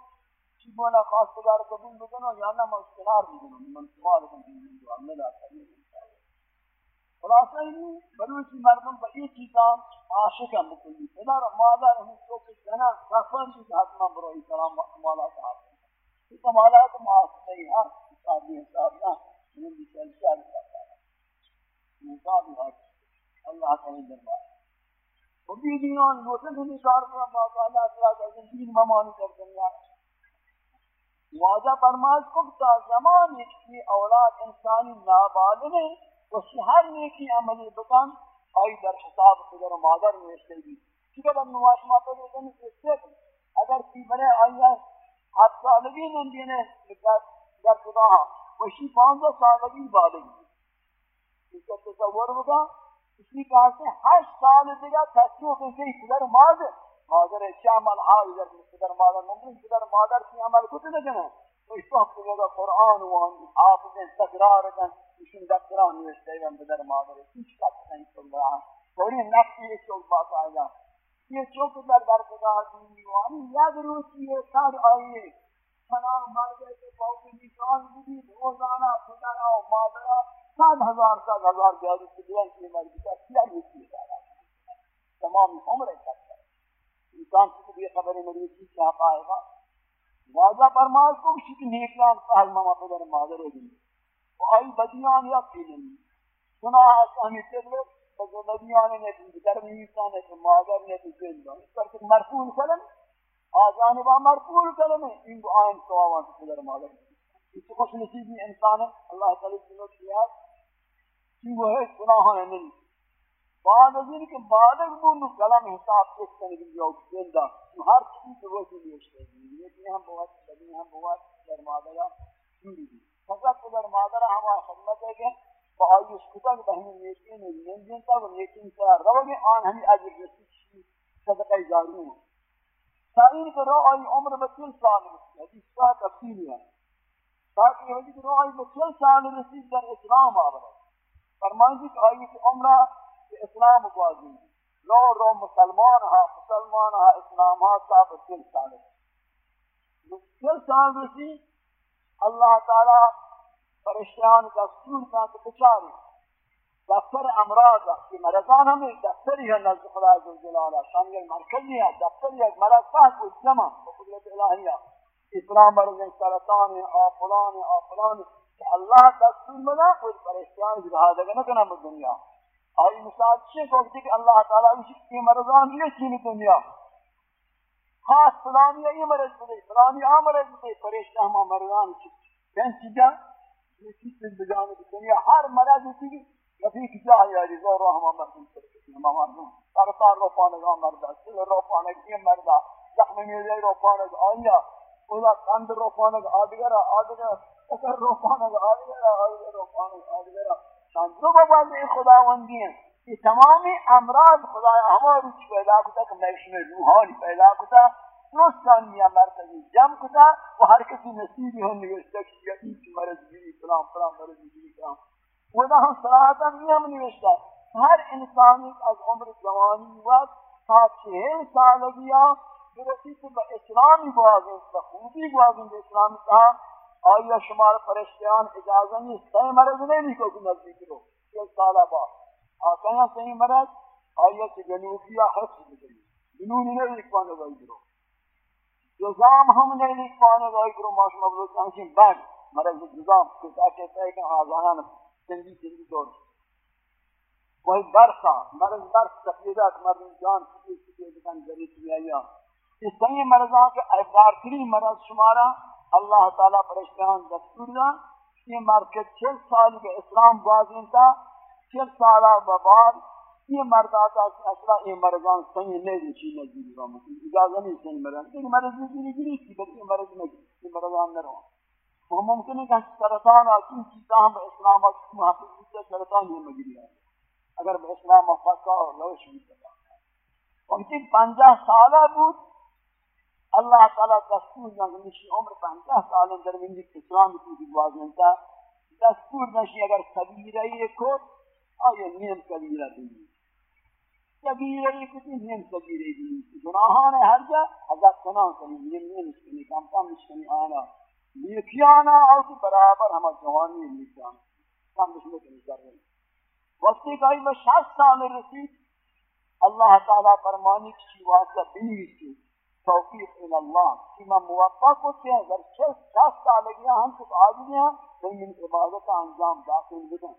چی بولا خاص خدا رو قبول بکنو یا نہ مستنار بکنو من سوال کنو جو عمل آتا ہے خلاصہ ہی بلوچی مردم با یہ چیزاں عاشق ہیں بکلی پدر مادر ہم تو کہ جنا رفن کی حتما برو سلام کمالات حاصل یہ کمالات حاصل نہیں ہاں حساب حساب نہ من بھی چل چل کرتا ہے حساب حاصل اللہ تعالی دربار وہ بھی دیان وہ سے بھی کار کرنا باقا اللہ تعالی کا دین ممانی کر دنیا واجہ فرماز کو تا زمان کی اولاد انسانی نابالغ ہے وہ ہر نیکی عملی بکن آئی در حساب خدر مادر میں اس نوشتے گی چکہ در نواش ماتا دیتا نہیں اگر تی بنے آئی ہے ہاتھ سالگی میں در خدا ها وشی پانزہ سالگی بالگی اس کا تصور ہوگا اسی کہا سے ہشت سال دیگا تسیو کسی پدر مادر۔ مادر شامل حال در پدر مادر ممکن پدر مادر کی عمل کچھ نہ جنے۔ تو اس وقت لگا قرآن وان حافظ تکرار کن اشن دکران نوشتے ہیں پدر مادر کچھ کا نہیں چل رہا۔ تھوڑی نفسی ایک چوک بات آئے یہ چوک در در خدا دینی وانی یاد روچی ہے سار آئیے۔ فنا مادر کے پاؤں نشان بھی روزانہ پدر و مادرہ سات ہزار سات ہزار جاری سے دیان کی مرضی کا کیا یہ جا تمام عمر تک انسان کو بھی خبر میری چیز کیا پائے گا واجہ فرمائے کو شک نیکان سہل ماما پدر مادر ہے۔ وہ آئی بدیان یا پیلن سنا ہے سہمی تلو تو بدیان نے بھی در نیسان ہے مادر نے بھی زندہ اس پر کہ مرفول کلم آجانبا مرفول کلم ہے ان کو آئین سواوان پدر مادر اس خوش نصیبی انسان ہے اللہ تعالی سنو کیا؟ کی وہ ہے گناہ ہے نہیں بعد از این که بعد از اون کلام حساب کس کنی کہ جو زندہ ہر چیز جو وہ لیے ہے یہ ہم بہت کبھی ہم بہت در مادرہ چوری دی فقط در مادرہ ہمارا خدمت ہے کہ فآئی اس کتا کہ بہنی نیکی نے جن جن تا وہ نیکی انسان رو گے آن ہمیں عجر رسی چی صدقہ جاری ہوں سائن کہ رو آئی عمر بچل سال رسی حدیث کا تفصیل ہے تاکہ یہ ہوگی کہ رو آئی بچل سال رسی در اسلام آبرہ فرمائیں کہ آئی کہ عمرہ اسلام بازی لو رو مسلمان ہا مسلمان ہا اسلام ہا صاحب سل سال رسی سل سال رسی اللہ تعالی پریشان دستور کا تو بچاری دفتر امراض کی مرضان ہمیں دفتر ہی ہے نزد خدا عز و جلالہ شامل مرکزی ہے دفتر ہی ہے مرض پاک و جمع. بقدرت الہیہ اسلام مرض سرطان آفلان آفلان. ہے کہ اللہ دستور ملا کوئی پریشان جہاد اگر نہ دنیا. اور مثال چھ کو کہ اللہ تعالی اس کی مرضان یہ یعنی چین دنیا؟ خاص فلانی یہ مرض دے فلانی آ مرض دے پریشان ہم مرضان کی کین چیزا یہ چیز بجان دنیا ہر مرض کی رفیق جاہ یا رضا رو ہم مرض کرتے ہم مرض سرطان رو پانے گا مرض سل رو پانے کی مرض زخم میلے رو پانے گا آیا خدا قند رو پانے گا آدگر آدگر اگر روحانا آدھگرہ آدھگرہ روحانا آدھگرہ شانزو بابا خداوندی ہیں یہ تمامی امراض خدا ہماری چی پیدا کتا کہ میں روحانی پیدا کتا درستان میا مرکزی جم کتا وہ ہر کسی نصیبی ہوں نوشتا کہ یہ ایچ مرض گیری فلان فلان مرض گیری فلان. و خدا ہم صراحتا میا ہم نوشتا ہر انسانی از عمر جوانی وقت تا چہل سالگیا برسی تو با اسلامی بوازن با خوبی بوازن با اسلامی کہا آیا شمار پرشتیان اجازه نیست؟ صحیح مرض نہیں کو کہ نزدیک رو. یہ سالہ با. آقا صحیح مرض آیا کہ جنوبی یا حفظ بگری جنونی نہیں لکھ پانے گئی برو جزام ہم نہیں لکھ پانے گئی برو ماشما بلو چانچین بعد مرض جزام کتا کہتا ہے کہ آزانان زندگی زندگی دور وہی برسا مرض برس تقلیدات مرض جان کسی کسی کسی کسی کسی کسی اس صحیح مرضان کے افرارتری مرض شمارا اللہ تعالیٰ پریشان دستور دا یہ مرکز چل سال کے اسلام بازین تا چل سالہ ببار یہ مرد آتا ہے اصلا یہ مردان صحیح نہیں دیچی نجیلی را مکن. اجازہ نہیں صحیح مردان لیکن مرض نجیلی گری کی بلکہ مرض نجیلی یہ مردان نہ رہا وہ ممکن ہے کہ سرطان آتی چیزاں ہم اسلام آتی محافظ ہوتے سرطان یہ مجری ہے اگر با اسلام آفاقا اور لوش بھی سکتا ہے وقتی پنجہ سالہ بود. اللہ تعالی دستور دن نشی عمر پنجہ سال در من اسلام کی دیواز منتا دستور نشی اگر کبیرہ یہ کو آیا نیم کبیرہ دی کبیرہ یہ کتی نیم کبیرہ دی گناہان ہر جا حضرت سنا کنی. نیم نیم اسکنی کم کم اسکنی آنا. نیکیانا اور برابر ہما جوانی نیکیانا کم بشمت نظر رہی وقتی کہ میں شاست سال رسید اللہ تعالی فرمانی کی واسطہ بینی کی توفیق الى اللہ کہ میں موفق ہوتے ہیں اگر چھ سات سالگیاں ہم کچھ آدمی ہیں تو ان عبادت انجام داخل بدیں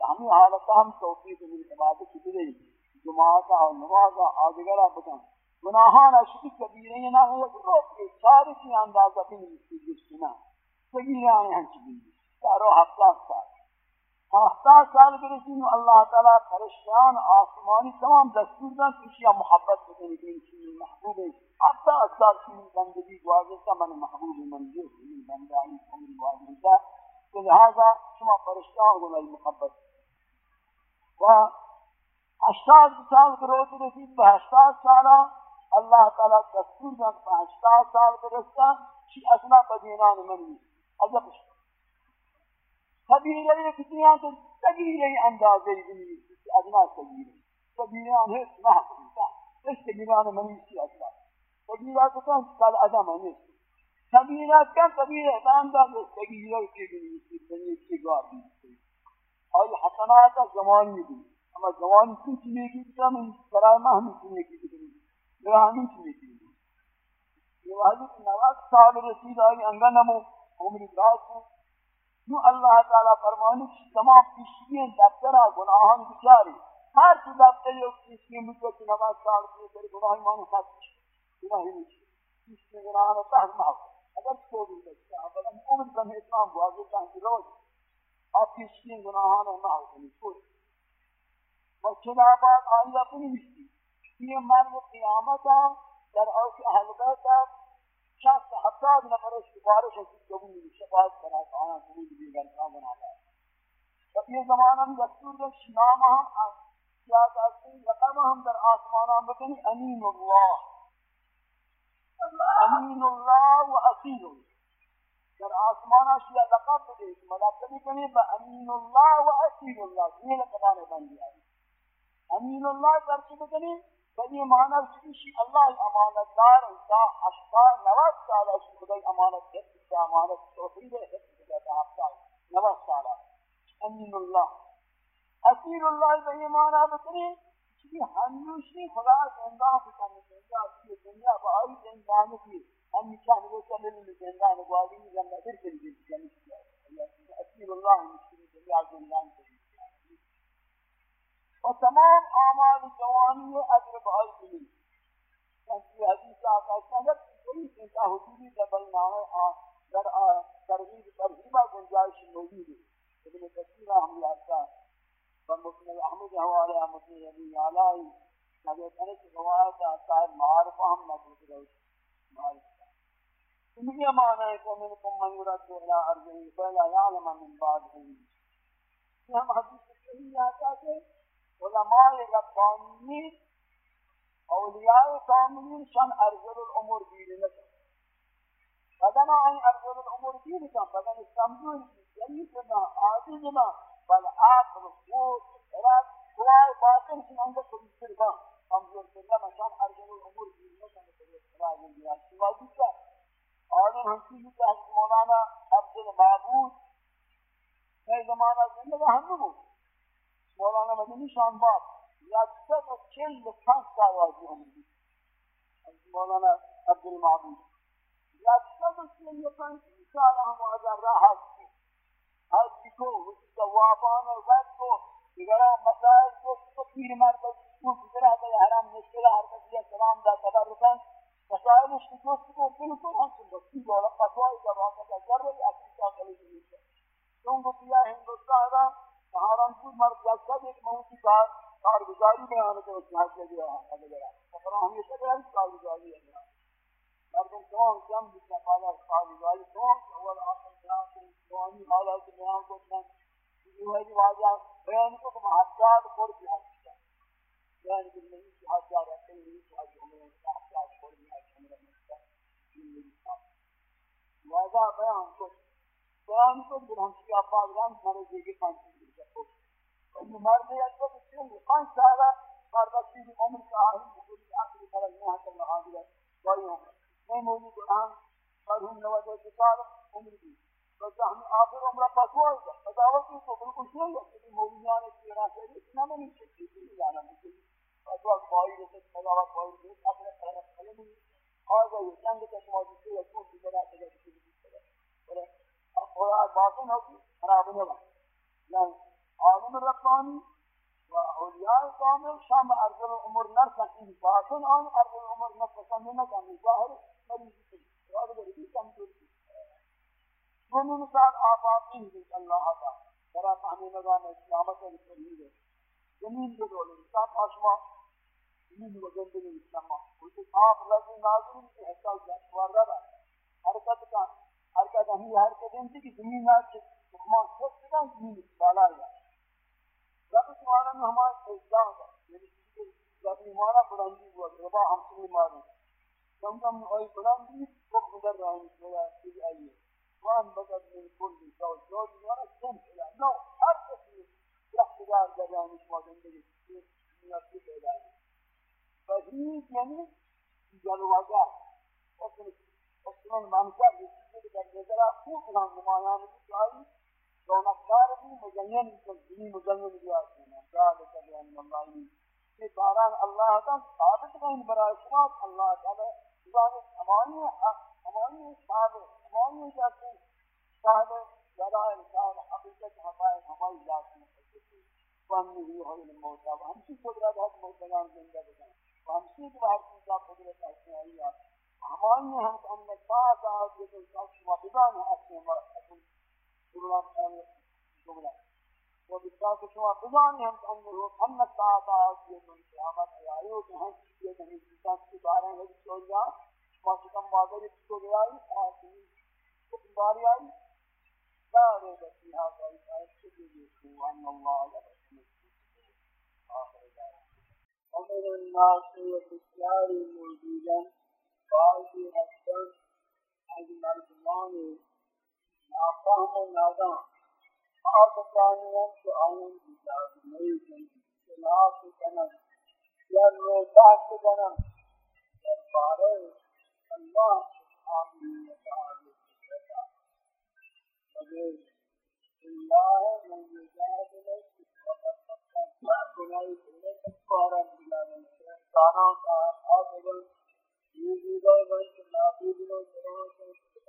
ہمیں حالت ہم توفیق من عبادت کی جماعت اور نماز آدگرہ بکن گناہان اشکی کبیرے نہ ہو تو کہ سارے کی اندازہ بھی نہیں جس سنا سگیرے آئے ہیں چلی سارو ہفتہ سال۔ ہفتہ سال کے رسیم اللہ تعالیٰ فرشتان، آسمانی تمام دستور دن کشیا محبت بکنی کہ انسی محبوب ہے۔ ہفتہ سال کی بندگی گوازے کا من محبوب من جو من بندگی کمری گوازے کا تو لہذا شما فرشتان گناہ محبت۔ و اشتاد سال کے روز رسید بہشتاد سالہ اللہ تعالی دستور داد پانچتا سال برستا چی اصلا بدینان منی عجب کبیرہ ایک دنیا تو تگیرہ اندازے دنی ادنا تگیرہ کبیرہ ہے محبوبہ اس کبیرہ منی سی اصلا کبیرہ تو کن کل ادم ہے کبیرہ کن کبیرہ اندازے کبیرہ کی دنی سی دنی کی گاری اور حسنات زمانی دی اما جوانی تو چی میگی؟ که من برای ما همین چی میگی؟ کنی برای همین چی میگی؟ یه حضرت نواز سال رسید آئی انگنمو عمری دراز نو اللہ تعالی فرمانی تمام پیشگی دفتر گناهان بچاری هر تو دفتر یک پیشگی بود که نواز سال خط گناهی مانو خطش گناهی نیچی پیشگی گناهان رو تحت محب اگر سوزی بچه اولا عمر کم اسلام واضح تحت روز آپ پیشگی گناهان رو محب کنی و خلافات آیا بنویسی این مرد قیامت هم در اوس أهل بیت هم شخص هفتاد نفرش سفارش از قبول میشه شفاعت کنند آنان قبول میگن نامن آلا و این زمان هم دستور داشت نام هم یاد این رقم هم در آسمان هم بکنی امین الله. امین الله و اصیل در آسمان ها شیع لقب بده ملاقبی کنی با امین الله و اصیل الله. این لقبان بندی آئی امین اللہ ترکی بکنی بنی معنی چیشی اللہ امانت دار انسا اشکار نواز سالا شی خدای امانت حفظ کا امانت توحید حفظ کا حفظ نواز سالا امین اللہ اسیر اللہ بنی معنی بکنی چی ہمیوشی خدا زندہ بکن زندہ کی دنیا با آئی زندان کی ہمیشہ نگو چلے لی زندان گواری زندہ در کری جنی اسیر اللہ مشکلی دنیا زندان کی و تمام اعمال جوانی اجر بہائی ملی۔ یہ حدیث آقا سنت کوئی انتا حضوری دبل نامے در ترغیب ترغیبہ گنجائش موجود ہے۔ ابن کثیر ہم یادتا بمسلم احمد حوالے احمد نبی علائی حضرت انس روایت صاحب معارف ہم موجود رہے معارف۔ ان یہ معنی ہے کہ منکم من يرد الى ارضه فلا يعلم من بعد علم ہم حدیث صحیح آتا ہے علماء ربانی اولیاء کاملین شان ارزل الامور دیر نکن بدن آئی ارزل الامور دیر نکن بدن سمجھون یعنی سنا آدی جنا بل عقل قوت اراد قوائے باطن کی اندر کبھی کا کمزور کرنا شان ارزل الامور دیر نکن اراد دیر شواجی کا عالم ہنسی کہ مولانا عبد المعبود ہے زمانہ زندگی ہم نے مولانا مدنی مدنیشان باز یکصد و چل و پنج دعوازی آمدید از مولانا عبدالمعبود یکصد و چل و پنج سال هم از راه هستی هستی کو جوابان و وقت کو دیگر مسائل کو تو پیر مرد کو دیگر هم به حرام نشکل هر کسی سلام داد خبر بکن مسائلش که جست کو هم همچون بستی بالا فتوای جواب داد ضرب اکیسا کلیدی میشه چون گفت یا هندوستان سہارنپور مرد جلسہ ایک موتی کا کارگزاری میں آنے کے اس حد لگے ہیں سفر ہمیشہ کہ ہم کارگزاری ہے مردم تمام جم جتنا پالا کارگزاری تمام اول آخر بیان کو جوانی حالات بیان کو اتنا یہ ہے کہ واجہ بیان کو کہ محجاد خور کی حقیقہ بیان کو نہیں کہ حجاد رکھتے ہیں نہیں کہ حجاد ہمیں محجاد خور کی حقیقہ واجہ بیان کو بیان کو برہم کی آفاق رام سارے دیگے پانچ مرد یا تو بسیم پانچ سالہ مرد کی عمر کا ہے بکلی آخری طرح یہاں تک لگا دیا کوئی عمر میں موجود ہوں مرحوم نواز سال عمر کی تو ہم آخر عمرہ پاس ہوا ہوگا بتاوت کی تو بالکل صحیح ہے کہ مولیان کی راہ سے اتنا میں نہیں سکتی تھی جانا مجھے اور تو کوئی جیسے تلاوت کوئی اپنے طرف کھلے نہیں اور وہ جنگ کے موجود سے کو کی طرح سے کسی بھی طرح اور اور باطن ہوتی خراب نہیں ہوگا عالم رب بانی و اولیاء کامل شام ارض العمر نرسن این باطن آن ارض العمر نپسند نکنی یعنی ظاهر مریضی کنی راد بریدی کم کرتی دونوں ساتھ آفاقی ہیں اللہ تعالی برا فہمی نظام اسلامت اور ہے زمین کے دولے ساتھ آسمان زمین و زندگی اسلام کوئی آپ لازم ناظرین کی حساب جانوار رہا حرکت کا حرکت ہمیں حرکت انتی کی زمین آج ہمان خود سکا زمین بالا ہے ذات معنی میں ہمارا اجزاء ہے یعنی ذات معنی بلندی ہوا ربا ان سے مارو کم کم ہوئی بلندی کو بدل رہا ہے میرا چیز آئی وان بدل من كل صوت صوت وأنا سمع إلى نو هر قسم راح تدار دجاني شما زندگی من اصل پیدا ہے فهید یعنی جلوگاه أصلا أصلا منظر در نظر خوب هم نمایان میشه رونقدار بھی مزین تجزی مزین بیاد دینا ذالک بان اللہ یہ باران اللہ کا ثابت نہیں برائے شما اللہ تعالی ذالک امانی امانی ثابت امانی جاتے صاحب ذرا انسان حقیقت حقائق ہماری ذات میں فهم ہی ہوئی موتا ہم کی قدرت ہے موتا زندہ بنا ہم سے باہر کی کا قدرت ہے آئی ہمانی ہم ہم نے پاس آج کے ساتھ مبدان ہے اپنے شروعات ہے جملہ وہ بتا کہ شما بدانی ہم ان روح ہم ساتھ ہے یہ من قیامت ہے آئیو کہ ہم یہ نہیں انسان کے بارے میں چھوڑ جا ما سے کم واضح اس کو گیا ہے آسمی حکم باری آئی لا ريب فيها ضعيف آيات شديد وأن الله لا يسمع آخر دعوة ومن الناس وبالشعر موجودا بعض الشمس عند مرجمان نافهم و نادان آسفانیان که آیان بیداد نیزن خلاف کنن یا روتاک کنن در باره اللہ سبحانه و تعالی سبحانه وغیر اللہ من یجادل وقد فقط بنائی سنة تکارا بلانن انسانوں کا آسفل یوزیدہ ویس نابودن و سرون سے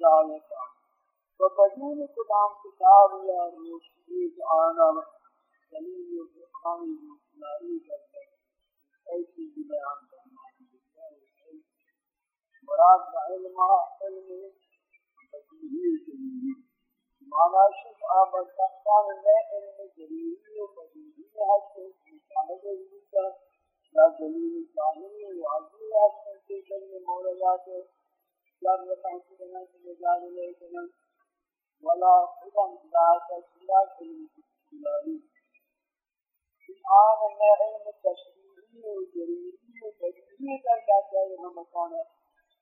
بدون و بدون کلام کتاب یا روشنی آنا دلیل قرآن مطلعی کرتے ایسی بیان کرنا مراد علم علم بدیہی جلیلی مانا شف آباد تختان میں علم جلیلی و بدیہی حد سے مشاہدہ ہوتا یا دلیل ظاہری و عظیم حد سے مولدات لم يكن كلمة يجعل إليك ولا هدى ذاك إلا كلمة في الآن أن علم التشريعي والجريمي والتجريمي تلقى كلمة مكانة.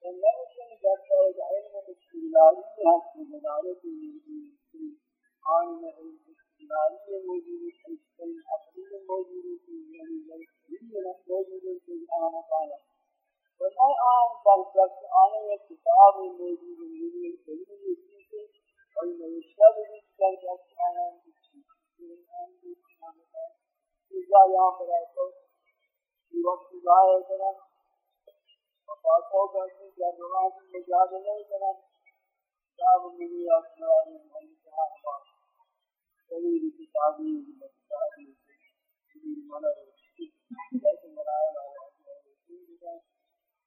فلا يمكن ذلك علم الاستدلالي هذا المدارس عالم علم الاستدلالي موجود في العقلية موجود في الجريمية موجود في الآن قال وما آن بلدك آن الكتاب موجود من العلم الحديث علم يشتغل بلدك آن إذا يعمل في وقت ضائع وفاتو کرنے جنوان مجادلے کرن کتاب منی اسمائی منتہا ہوا کتابی لیکن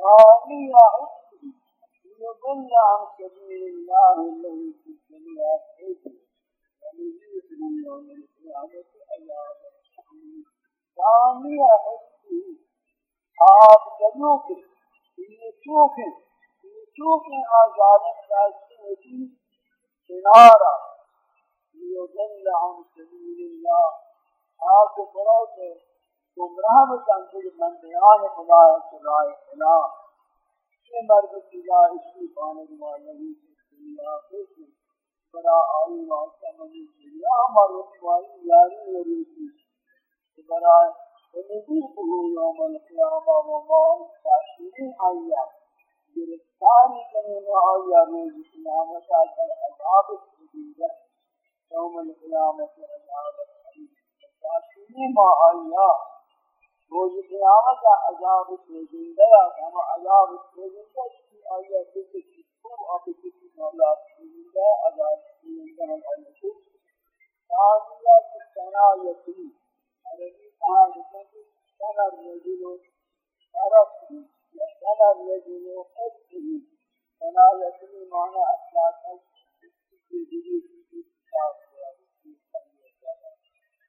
ومن يعصي يضل عن سبيل الله الذي في السماوات ونزيد من يوم القيامة عذاب ومن يعصي آپ جنوں کے یہ چوک ہے یہ چوک ہے آزادی راستے ہوتی کنارہ لیضل عن سبيل الله آپ برو سے گمراہ بکن پھر بندیان خدا سرائے خلا یہ مرد خدا اس کی پانے دعا والا ہی دنیا کے بڑا آئی واسطہ مجھے دنیا ہمارے والی یاری ہو رہی تھی بڑا ونذيقه يوم القيامة وما الكافرين آيات گرفتاری کرنے آیا روز قیامت آگر عذاب الدنیا يوم القيامة عذاب Yakini maalla Rozu kıyamete azab-ı sözünde var. Ama azab-ı sözünde ki ayeti kutub ayeti kutub sözünde azab-ı sözünden ayeti Taniyat-ı senayeti Arabi tarifeti senar rezulu tarafı ve senar rezulu etkihi senayetini mana asla etkihi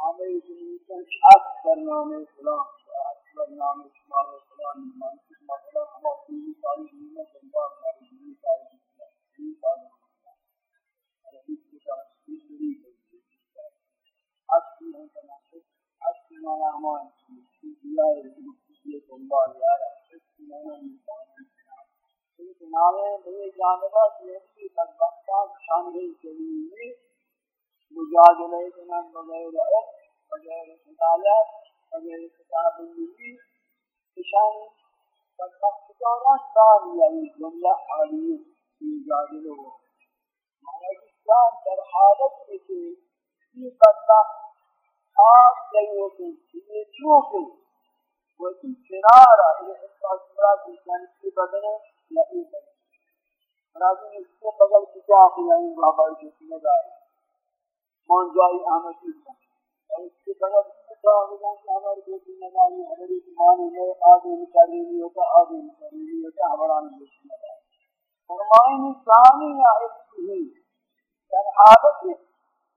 نامے جنیسن اکبر نامے فلان اکبر نامے شمار فلان منصف مطلع ہما دینی ساری دینی جنبا ہماری دینی ساری دینی ساری دینی ساری دینی اصلی ہم تناسب اصلی مانا ہمان کی دیا ہے یہ جنبا یارا اصلی مانا ہمان ایک نامے بھئی جانبہ سے دیتی بدبختان شان گئی چلی مجادله کنن وغير علم وغير صدالت وغير كتاب النبی اشان بدبختانات داری یعنی جمله حالیه مجادله و اسلام در حالت که في بدبخت خاص دیوتن في چوکن وفي این إلى احساس مراد بیشن في بدنه؟ یا بدنه راضی نیست بغیر کتاب بابا جسمه منزائی احمدی کیسا اور اس کے طرف کتا آگزان کہ ہماری بیٹی نگاہی ہماری زمانے میں آگے نکاری نہیں ہوتا آگے نکاری نہیں ہوتا ہمارا بیٹی نگاہی فرمائنی ثانی یا اس کی در حالت